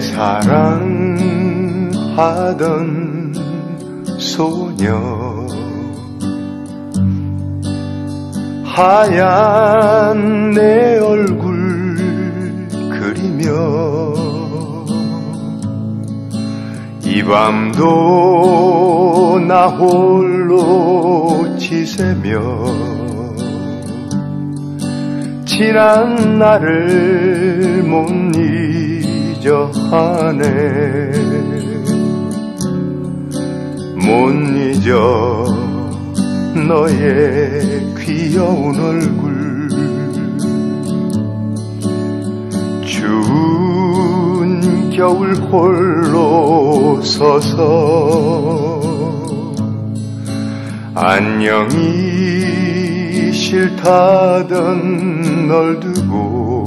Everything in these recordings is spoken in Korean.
사랑하던 소녀. 하얀 내 얼굴 그리며 이 밤도 나 홀로 지새며 지난 날을 못잊 어 하네. 못 잊어 너의 귀여운 얼굴. 추운 겨울 홀로 서서 안녕이 싫다던 널 두고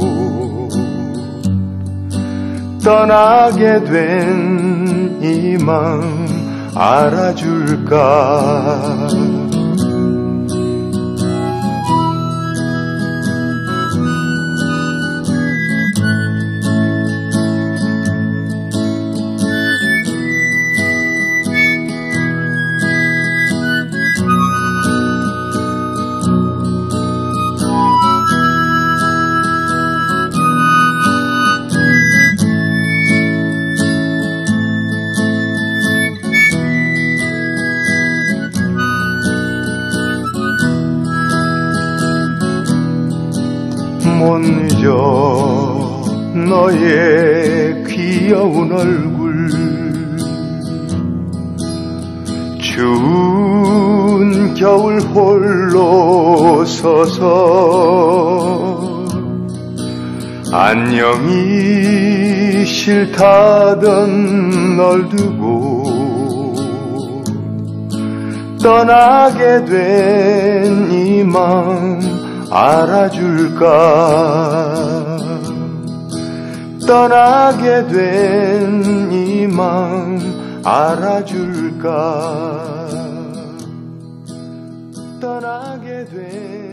떠나게 된 이 마음 알아줄까 못 잊어 너의 귀여운 얼굴 추운 겨울 홀로 서서 안녕이 싫다던 널 두고 떠나게 된이 마음 알아줄까? 떠나게 된 이 마음 알아줄까? 떠나게 된